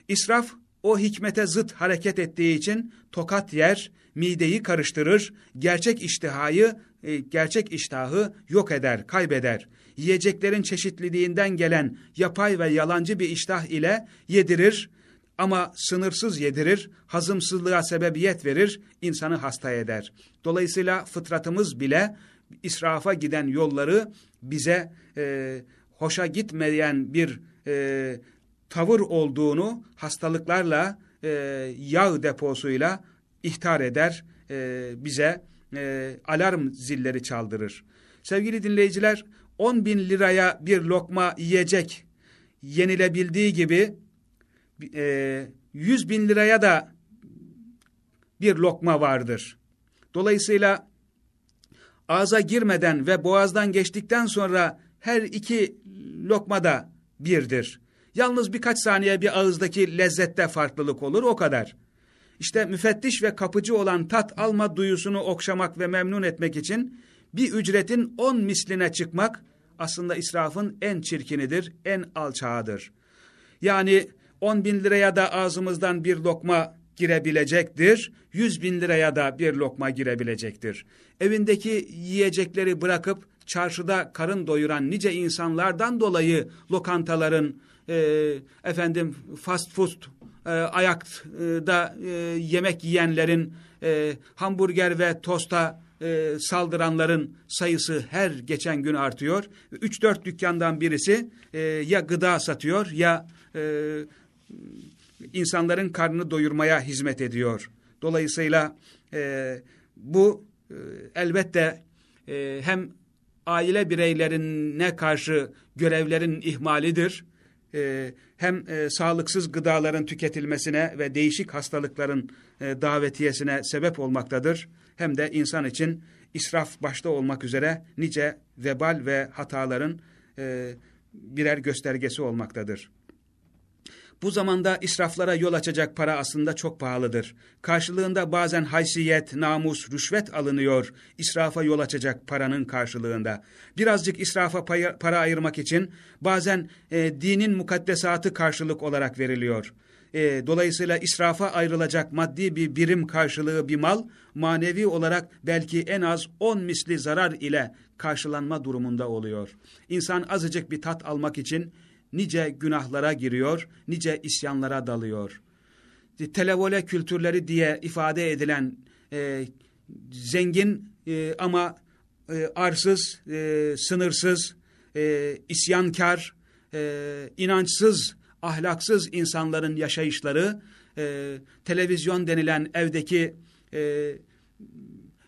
İsraf o hikmete zıt hareket ettiği için tokat yer, mideyi karıştırır, gerçek iştihayı, e, gerçek iştahı yok eder, kaybeder. Yiyeceklerin çeşitliliğinden gelen yapay ve yalancı bir iştah ile yedirir ama sınırsız yedirir, hazımsızlığa sebebiyet verir, insanı hasta eder. Dolayısıyla fıtratımız bile israfa giden yolları bize e, hoşa gitmeyen bir e, tavır olduğunu hastalıklarla, e, yağ deposuyla ihtar eder, e, bize e, alarm zilleri çaldırır. Sevgili dinleyiciler, 10 bin liraya bir lokma yiyecek yenilebildiği gibi e, 100 bin liraya da bir lokma vardır. Dolayısıyla ağza girmeden ve boğazdan geçtikten sonra her iki lokma da birdir. Yalnız birkaç saniye bir ağızdaki lezzette farklılık olur o kadar. İşte müfettiş ve kapıcı olan tat alma duyusunu okşamak ve memnun etmek için bir ücretin on misline çıkmak aslında israfın en çirkinidir, en alçağıdır. Yani on bin liraya da ağzımızdan bir lokma girebilecektir, yüz bin liraya da bir lokma girebilecektir. Evindeki yiyecekleri bırakıp çarşıda karın doyuran nice insanlardan dolayı lokantaların, e, efendim fast food e, ayakta e, yemek yiyenlerin, e, hamburger ve tosta e, saldıranların sayısı her geçen gün artıyor. 3-4 dükkandan birisi e, ya gıda satıyor ya e, insanların karnını doyurmaya hizmet ediyor. Dolayısıyla e, bu e, elbette e, hem aile bireylerine karşı görevlerin ihmalidir, e, hem e, sağlıksız gıdaların tüketilmesine ve değişik hastalıkların e, davetiyesine sebep olmaktadır. Hem de insan için israf başta olmak üzere nice vebal ve hataların e, birer göstergesi olmaktadır. Bu zamanda israflara yol açacak para aslında çok pahalıdır. Karşılığında bazen haysiyet, namus, rüşvet alınıyor israfa yol açacak paranın karşılığında. Birazcık israfa para ayırmak için bazen e, dinin mukaddesatı karşılık olarak veriliyor. E, dolayısıyla israfa ayrılacak maddi bir birim karşılığı bir mal, manevi olarak belki en az on misli zarar ile karşılanma durumunda oluyor. İnsan azıcık bir tat almak için nice günahlara giriyor, nice isyanlara dalıyor. Televole kültürleri diye ifade edilen e, zengin e, ama e, arsız, e, sınırsız, e, isyankar, e, inançsız, ahlaksız insanların yaşayışları, e, televizyon denilen evdeki e,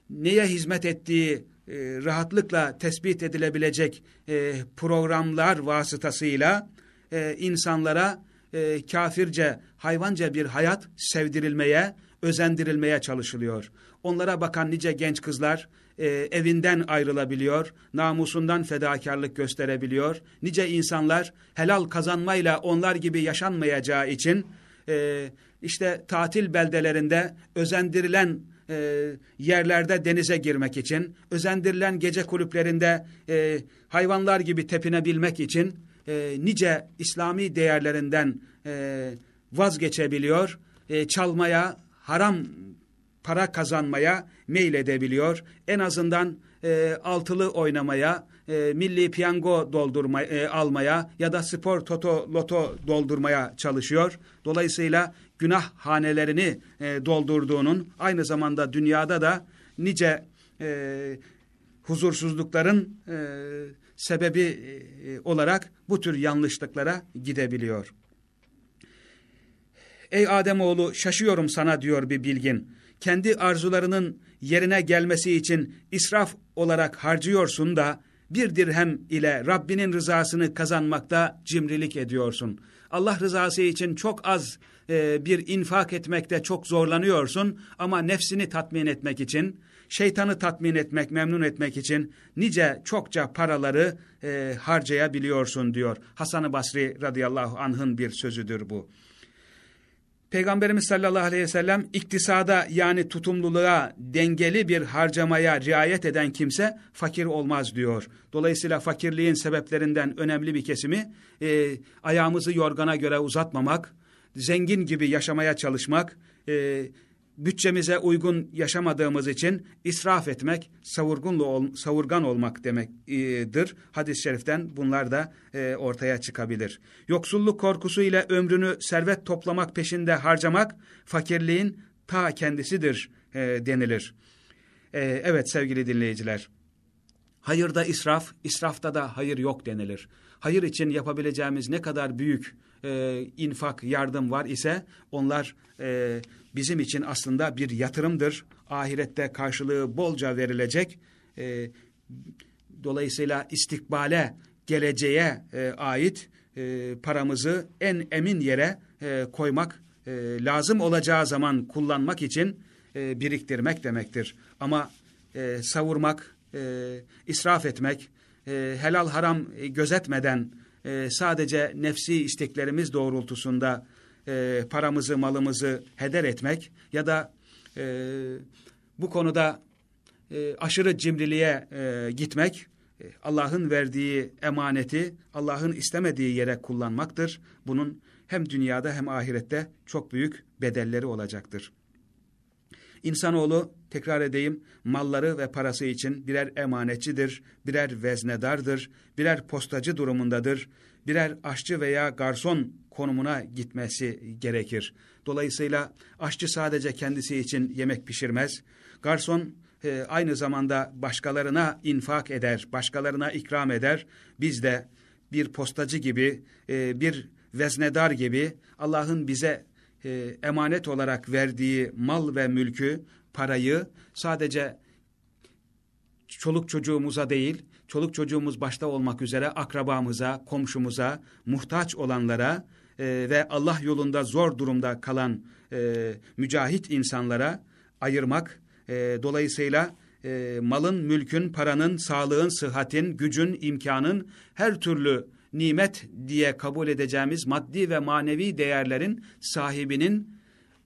neye hizmet ettiği e, rahatlıkla tespit edilebilecek e, programlar vasıtasıyla e, insanlara e, kafirce, hayvanca bir hayat sevdirilmeye, özendirilmeye çalışılıyor. Onlara bakan nice genç kızlar e, evinden ayrılabiliyor, namusundan fedakarlık gösterebiliyor. Nice insanlar helal kazanmayla onlar gibi yaşanmayacağı için e, işte tatil beldelerinde özendirilen e, yerlerde denize girmek için, özendirilen gece kulüplerinde e, hayvanlar gibi tepinebilmek için e, nice İslami değerlerinden e, vazgeçebiliyor, e, çalmaya, haram para kazanmaya meyledebiliyor. En azından e, altılı oynamaya, e, milli piyango doldurma, e, almaya ya da spor toto loto doldurmaya çalışıyor. Dolayısıyla günah hanelerini e, doldurduğunun aynı zamanda dünyada da nice e, huzursuzlukların e, sebebi e, olarak bu tür yanlışlıklara gidebiliyor. Ey Ademoğlu şaşıyorum sana diyor bir bilgin. Kendi arzularının yerine gelmesi için israf olarak harcıyorsun da bir dirhem ile Rabbinin rızasını kazanmakta cimrilik ediyorsun. Allah rızası için çok az e, bir infak etmekte çok zorlanıyorsun ama nefsini tatmin etmek için, şeytanı tatmin etmek, memnun etmek için nice çokça paraları e, harcayabiliyorsun diyor. Hasan-ı Basri radıyallahu anh'ın bir sözüdür bu. Peygamberimiz sallallahu aleyhi ve sellem iktisada yani tutumluluğa dengeli bir harcamaya riayet eden kimse fakir olmaz diyor. Dolayısıyla fakirliğin sebeplerinden önemli bir kesimi e, ayağımızı yorgana göre uzatmamak, zengin gibi yaşamaya çalışmak, e, bütçemize uygun yaşamadığımız için israf etmek, savurgunlu savurgan olmak demektir. Hadis-i şeriften bunlar da e, ortaya çıkabilir. Yoksulluk korkusu ile ömrünü servet toplamak peşinde harcamak, fakirliğin ta kendisidir e, denilir. E, evet sevgili dinleyiciler, hayırda israf, israfta da hayır yok denilir. Hayır için yapabileceğimiz ne kadar büyük e, infak, yardım var ise onlar e, bizim için aslında bir yatırımdır. Ahirette karşılığı bolca verilecek. E, dolayısıyla istikbale, geleceğe e, ait e, paramızı en emin yere e, koymak, e, lazım olacağı zaman kullanmak için e, biriktirmek demektir. Ama e, savurmak, e, israf etmek, e, helal haram e, gözetmeden e, sadece nefsi isteklerimiz doğrultusunda e, paramızı, malımızı heder etmek ya da e, bu konuda e, aşırı cimriliğe e, gitmek, e, Allah'ın verdiği emaneti Allah'ın istemediği yere kullanmaktır. Bunun hem dünyada hem ahirette çok büyük bedelleri olacaktır. İnsanoğlu tekrar edeyim malları ve parası için birer emanetçidir, birer veznedardır, birer postacı durumundadır, birer aşçı veya garson konumuna gitmesi gerekir. Dolayısıyla aşçı sadece kendisi için yemek pişirmez. Garson e, aynı zamanda başkalarına infak eder, başkalarına ikram eder. Biz de bir postacı gibi, e, bir veznedar gibi Allah'ın bize e, emanet olarak verdiği mal ve mülkü, parayı sadece çoluk çocuğumuza değil, çoluk çocuğumuz başta olmak üzere akrabamıza, komşumuza, muhtaç olanlara e, ve Allah yolunda zor durumda kalan e, mücahit insanlara ayırmak, e, dolayısıyla e, malın, mülkün, paranın, sağlığın, sıhhatin, gücün, imkanın her türlü nimet diye kabul edeceğimiz maddi ve manevi değerlerin sahibinin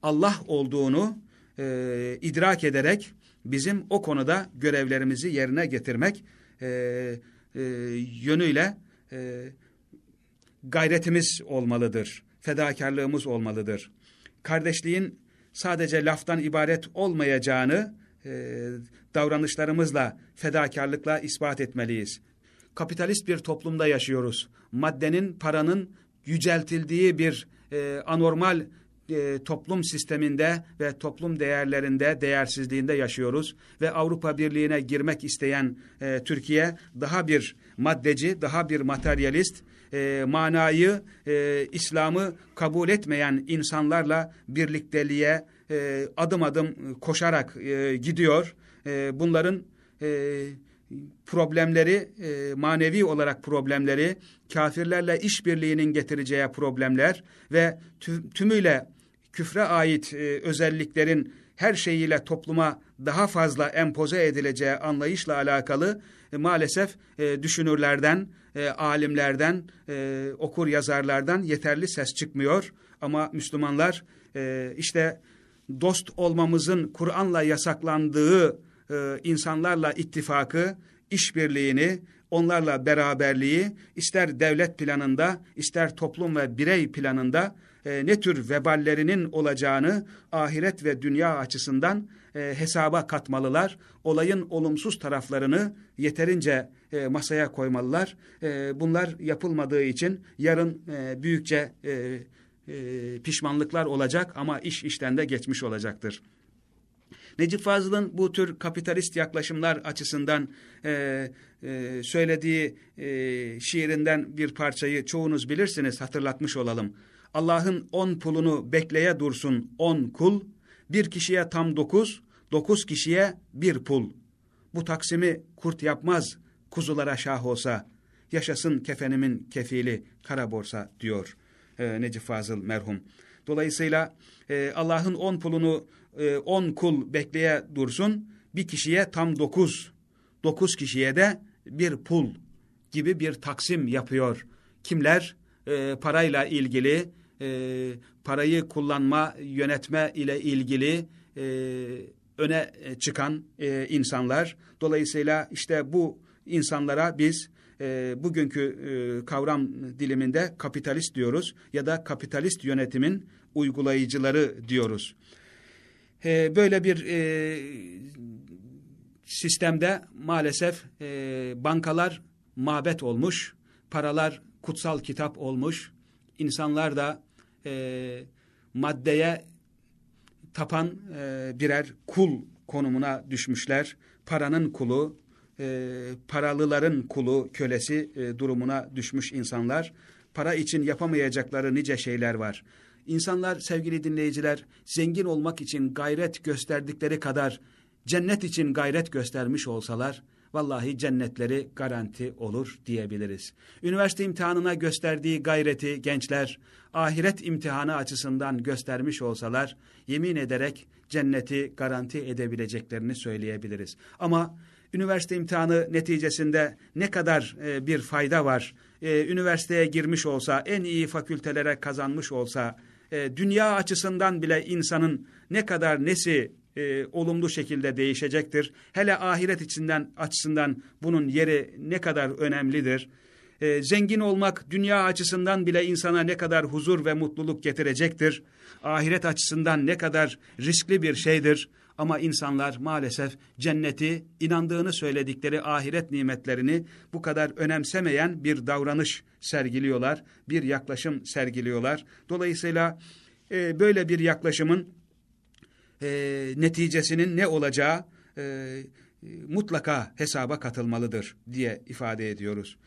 Allah olduğunu e, idrak ederek bizim o konuda görevlerimizi yerine getirmek e, e, yönüyle e, gayretimiz olmalıdır, fedakarlığımız olmalıdır. Kardeşliğin sadece laftan ibaret olmayacağını e, davranışlarımızla, fedakarlıkla ispat etmeliyiz kapitalist bir toplumda yaşıyoruz. Maddenin, paranın yüceltildiği bir e, anormal e, toplum sisteminde ve toplum değerlerinde, değersizliğinde yaşıyoruz. Ve Avrupa Birliği'ne girmek isteyen e, Türkiye daha bir maddeci, daha bir materyalist, e, manayı, e, İslam'ı kabul etmeyen insanlarla birlikteliğe e, adım adım koşarak e, gidiyor. E, bunların... E, problemleri, e, manevi olarak problemleri, kafirlerle işbirliğinin getireceği problemler ve tümüyle küfre ait e, özelliklerin her şeyiyle topluma daha fazla empoze edileceği anlayışla alakalı e, maalesef e, düşünürlerden, e, alimlerden, e, okur yazarlardan yeterli ses çıkmıyor. Ama Müslümanlar e, işte dost olmamızın Kur'an'la yasaklandığı e, insanlarla ittifakı, işbirliğini, onlarla beraberliği ister devlet planında, ister toplum ve birey planında e, ne tür veballerinin olacağını ahiret ve dünya açısından e, hesaba katmalılar. Olayın olumsuz taraflarını yeterince e, masaya koymalılar. E, bunlar yapılmadığı için yarın e, büyükçe e, e, pişmanlıklar olacak ama iş işten de geçmiş olacaktır. Necip Fazıl'ın bu tür kapitalist yaklaşımlar açısından e, e, söylediği e, şiirinden bir parçayı çoğunuz bilirsiniz hatırlatmış olalım. Allah'ın on pulunu bekleye dursun on kul, bir kişiye tam dokuz, dokuz kişiye bir pul. Bu taksimi kurt yapmaz, kuzulara şah olsa, yaşasın kefenimin kefili kara borsa diyor e, Necip Fazıl merhum. Dolayısıyla e, Allah'ın on pulunu e, on kul bekleye dursun, bir kişiye tam dokuz, dokuz kişiye de bir pul gibi bir taksim yapıyor. Kimler? E, parayla ilgili, e, parayı kullanma, yönetme ile ilgili e, öne çıkan e, insanlar. Dolayısıyla işte bu insanlara biz e, bugünkü e, kavram diliminde kapitalist diyoruz ya da kapitalist yönetimin uygulayıcıları diyoruz. E, böyle bir e, sistemde maalesef e, bankalar mabet olmuş, paralar kutsal kitap olmuş, insanlar da e, maddeye tapan e, birer kul konumuna düşmüşler. Paranın kulu, e, paralıların kulu, kölesi e, durumuna düşmüş insanlar. Para için yapamayacakları nice şeyler var. İnsanlar sevgili dinleyiciler zengin olmak için gayret gösterdikleri kadar cennet için gayret göstermiş olsalar vallahi cennetleri garanti olur diyebiliriz. Üniversite imtihanına gösterdiği gayreti gençler ahiret imtihanı açısından göstermiş olsalar yemin ederek cenneti garanti edebileceklerini söyleyebiliriz. Ama üniversite imtihanı neticesinde ne kadar e, bir fayda var, e, üniversiteye girmiş olsa, en iyi fakültelere kazanmış olsa, e, dünya açısından bile insanın ne kadar nesi e, olumlu şekilde değişecektir. Hele ahiret içinden açısından bunun yeri ne kadar önemlidir. E, zengin olmak dünya açısından bile insana ne kadar huzur ve mutluluk getirecektir. Ahiret açısından ne kadar riskli bir şeydir. Ama insanlar maalesef cenneti, inandığını söyledikleri ahiret nimetlerini bu kadar önemsemeyen bir davranış sergiliyorlar, bir yaklaşım sergiliyorlar. Dolayısıyla e, böyle bir yaklaşımın e, neticesinin ne olacağı e, mutlaka hesaba katılmalıdır diye ifade ediyoruz.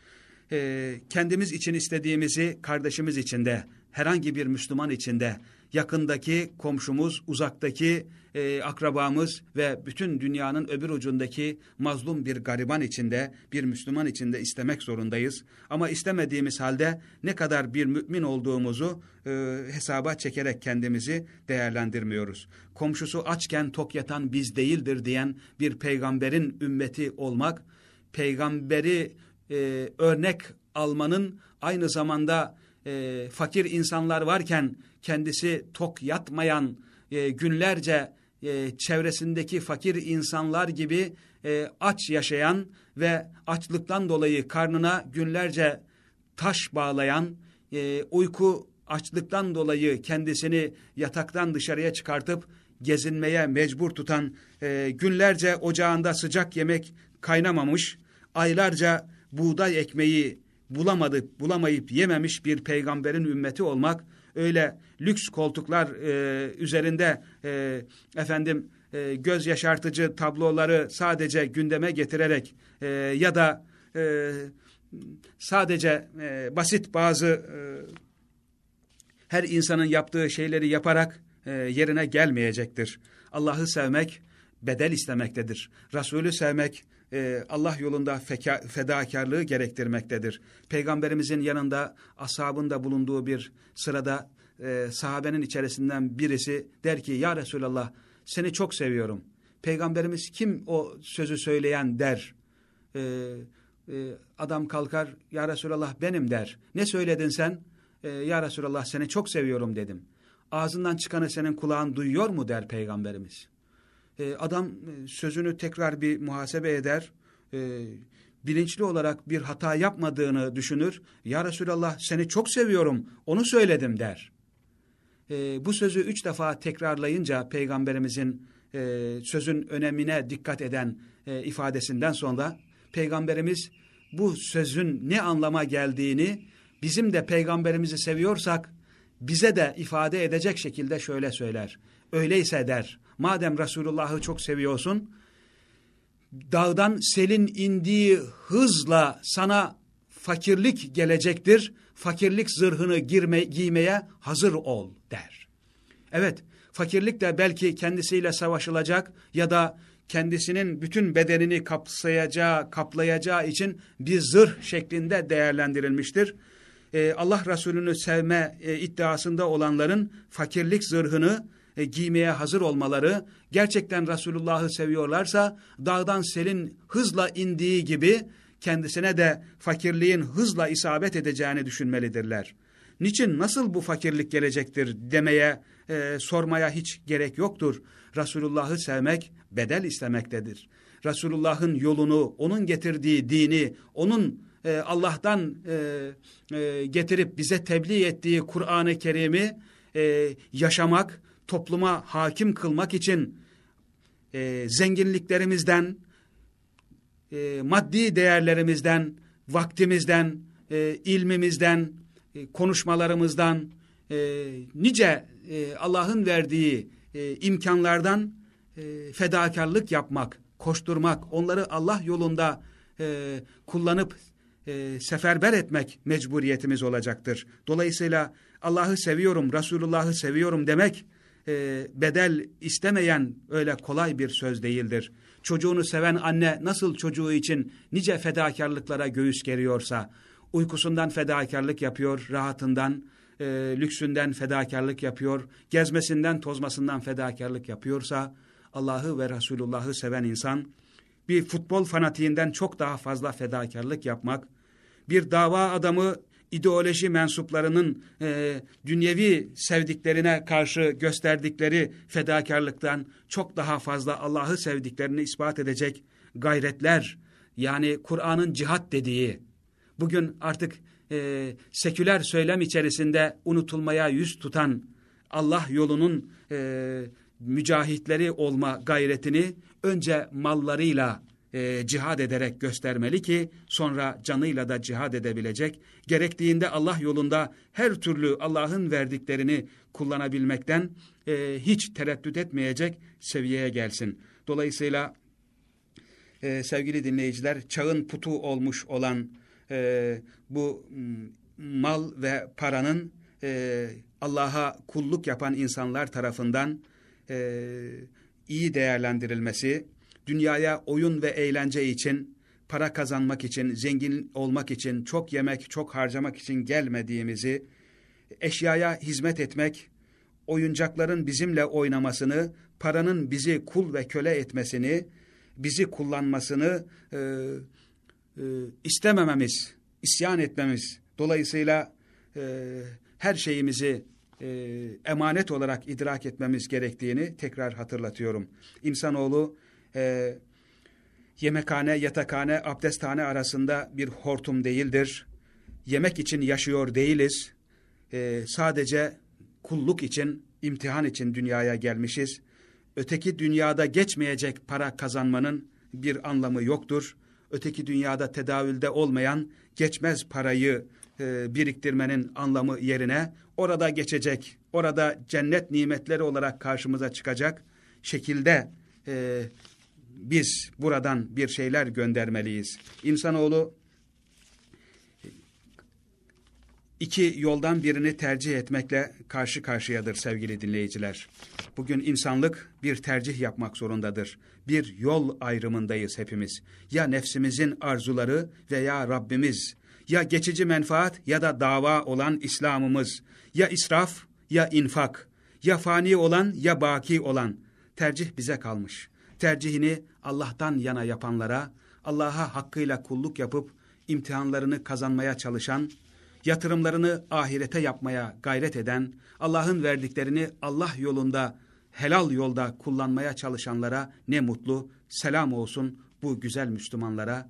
E, kendimiz için istediğimizi kardeşimiz için de herhangi bir Müslüman için de yakındaki komşumuz, uzaktaki e, akrabamız ve bütün dünyanın öbür ucundaki mazlum bir gariban içinde, bir Müslüman içinde istemek zorundayız. Ama istemediğimiz halde ne kadar bir mümin olduğumuzu e, hesaba çekerek kendimizi değerlendirmiyoruz. Komşusu açken tok yatan biz değildir diyen bir peygamberin ümmeti olmak, peygamberi e, örnek almanın aynı zamanda e, fakir insanlar varken kendisi tok yatmayan e, günlerce e, çevresindeki fakir insanlar gibi e, aç yaşayan ve açlıktan dolayı karnına günlerce taş bağlayan, e, uyku açlıktan dolayı kendisini yataktan dışarıya çıkartıp gezinmeye mecbur tutan, e, günlerce ocağında sıcak yemek kaynamamış, aylarca buğday ekmeği bulamadık, bulamayıp yememiş bir peygamberin ümmeti olmak, öyle lüks koltuklar e, üzerinde e, efendim e, göz yaşartıcı tabloları sadece gündeme getirerek e, ya da e, sadece e, basit bazı e, her insanın yaptığı şeyleri yaparak e, yerine gelmeyecektir. Allah'ı sevmek bedel istemektedir. Resulü sevmek e, Allah yolunda feka, fedakarlığı gerektirmektedir. Peygamberimizin yanında ashabında bulunduğu bir sırada e, sahabenin içerisinden birisi der ki ya Resulallah seni çok seviyorum. Peygamberimiz kim o sözü söyleyen der. E, e, adam kalkar ya Resulallah benim der. Ne söyledin sen? E, ya Resulallah seni çok seviyorum dedim. Ağzından çıkanı senin kulağın duyuyor mu der Peygamberimiz. E, adam sözünü tekrar bir muhasebe eder. E, bilinçli olarak bir hata yapmadığını düşünür. Ya Resulallah seni çok seviyorum onu söyledim der. E, bu sözü üç defa tekrarlayınca peygamberimizin e, sözün önemine dikkat eden e, ifadesinden sonra peygamberimiz bu sözün ne anlama geldiğini bizim de peygamberimizi seviyorsak bize de ifade edecek şekilde şöyle söyler. Öyleyse der madem Resulullah'ı çok seviyorsun dağdan selin indiği hızla sana fakirlik gelecektir. Fakirlik zırhını girme, giymeye hazır ol der. Evet, fakirlik de belki kendisiyle savaşılacak ya da kendisinin bütün bedenini kapsayacağı, kaplayacağı için bir zırh şeklinde değerlendirilmiştir. Ee, Allah Resulü'nü sevme e, iddiasında olanların fakirlik zırhını e, giymeye hazır olmaları, gerçekten Resulullah'ı seviyorlarsa dağdan selin hızla indiği gibi kendisine de fakirliğin hızla isabet edeceğini düşünmelidirler. Niçin, nasıl bu fakirlik gelecektir demeye, e, sormaya hiç gerek yoktur. Resulullah'ı sevmek bedel istemektedir. Resulullah'ın yolunu, onun getirdiği dini, onun e, Allah'tan e, e, getirip bize tebliğ ettiği Kur'an-ı Kerim'i e, yaşamak, topluma hakim kılmak için e, zenginliklerimizden, e, maddi değerlerimizden, vaktimizden, e, ilmimizden, e, konuşmalarımızdan, e, nice e, Allah'ın verdiği e, imkanlardan e, fedakarlık yapmak, koşturmak, onları Allah yolunda e, kullanıp e, seferber etmek mecburiyetimiz olacaktır. Dolayısıyla Allah'ı seviyorum, Resulullah'ı seviyorum demek e, bedel istemeyen öyle kolay bir söz değildir. Çocuğunu seven anne nasıl çocuğu için nice fedakarlıklara göğüs geriyorsa, uykusundan fedakarlık yapıyor, rahatından, e, lüksünden fedakarlık yapıyor, gezmesinden, tozmasından fedakarlık yapıyorsa, Allah'ı ve Resulullah'ı seven insan, bir futbol fanatiğinden çok daha fazla fedakarlık yapmak, bir dava adamı ideoloji mensuplarının e, dünyevi sevdiklerine karşı gösterdikleri fedakarlıktan çok daha fazla Allah'ı sevdiklerini ispat edecek gayretler, yani Kur'an'ın cihat dediği, bugün artık e, seküler söylem içerisinde unutulmaya yüz tutan Allah yolunun e, mücahitleri olma gayretini önce mallarıyla e, cihad ederek göstermeli ki sonra canıyla da cihad edebilecek. Gerektiğinde Allah yolunda her türlü Allah'ın verdiklerini kullanabilmekten e, hiç tereddüt etmeyecek seviyeye gelsin. Dolayısıyla e, sevgili dinleyiciler çağın putu olmuş olan e, bu mal ve paranın e, Allah'a kulluk yapan insanlar tarafından e, iyi değerlendirilmesi, dünyaya oyun ve eğlence için, para kazanmak için, zengin olmak için, çok yemek, çok harcamak için gelmediğimizi, eşyaya hizmet etmek, oyuncakların bizimle oynamasını, paranın bizi kul ve köle etmesini, bizi kullanmasını e, e, istemememiz, isyan etmemiz, dolayısıyla e, her şeyimizi e, emanet olarak idrak etmemiz gerektiğini tekrar hatırlatıyorum. İnsanoğlu e, yemekhane, yatakhane, abdesthane arasında bir hortum değildir. Yemek için yaşıyor değiliz. E, sadece kulluk için, imtihan için dünyaya gelmişiz. Öteki dünyada geçmeyecek para kazanmanın bir anlamı yoktur. Öteki dünyada tedavülde olmayan geçmez parayı e, biriktirmenin anlamı yerine orada geçecek, orada cennet nimetleri olarak karşımıza çıkacak şekilde e, biz buradan bir şeyler göndermeliyiz. İnsanoğlu iki yoldan birini tercih etmekle karşı karşıyadır sevgili dinleyiciler. Bugün insanlık bir tercih yapmak zorundadır. Bir yol ayrımındayız hepimiz. Ya nefsimizin arzuları veya Rabbimiz, ya geçici menfaat ya da dava olan İslam'ımız, ya israf ya infak, ya fani olan ya baki olan tercih bize kalmış tercihini Allah'tan yana yapanlara, Allah'a hakkıyla kulluk yapıp imtihanlarını kazanmaya çalışan, yatırımlarını ahirete yapmaya gayret eden, Allah'ın verdiklerini Allah yolunda, helal yolda kullanmaya çalışanlara ne mutlu, selam olsun bu güzel Müslümanlara,